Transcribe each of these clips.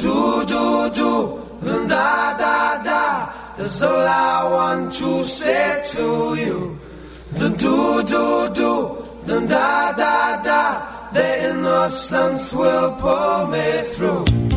do do do, da da da. That's all I want to say to you. The do do do, da da da. The innocence will pull me through.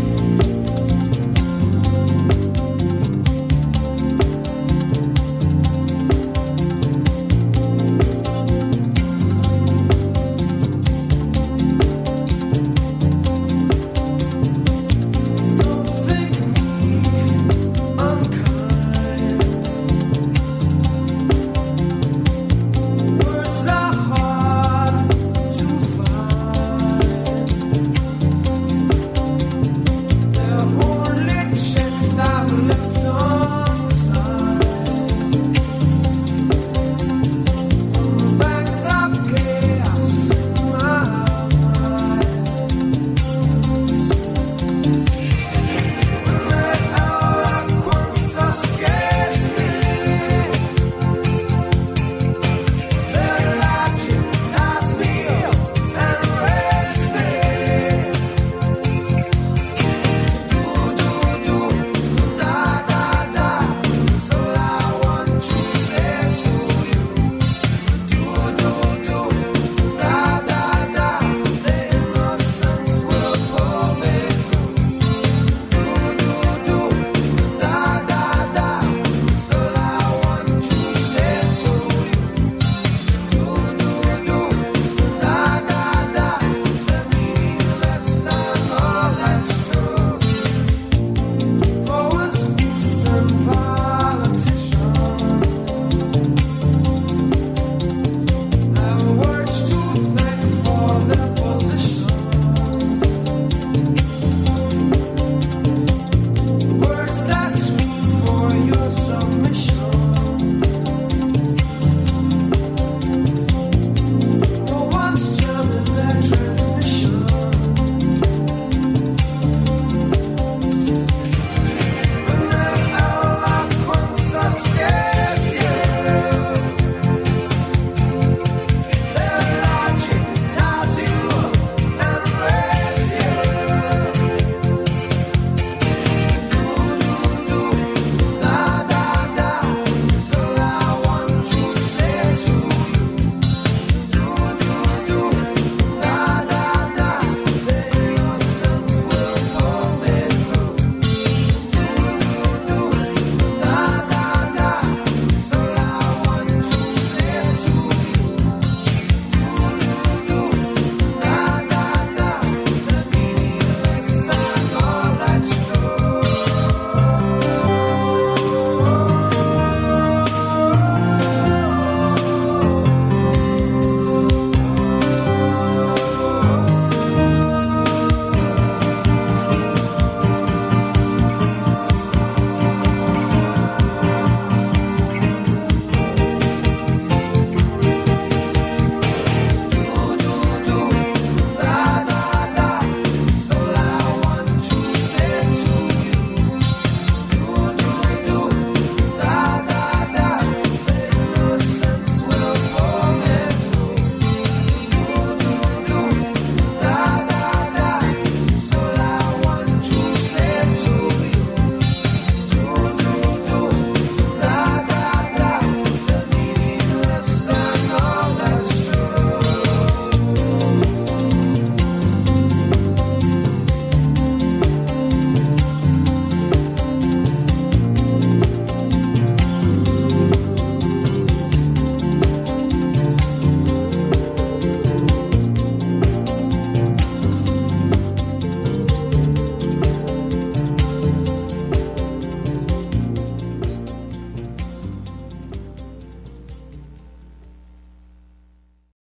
submission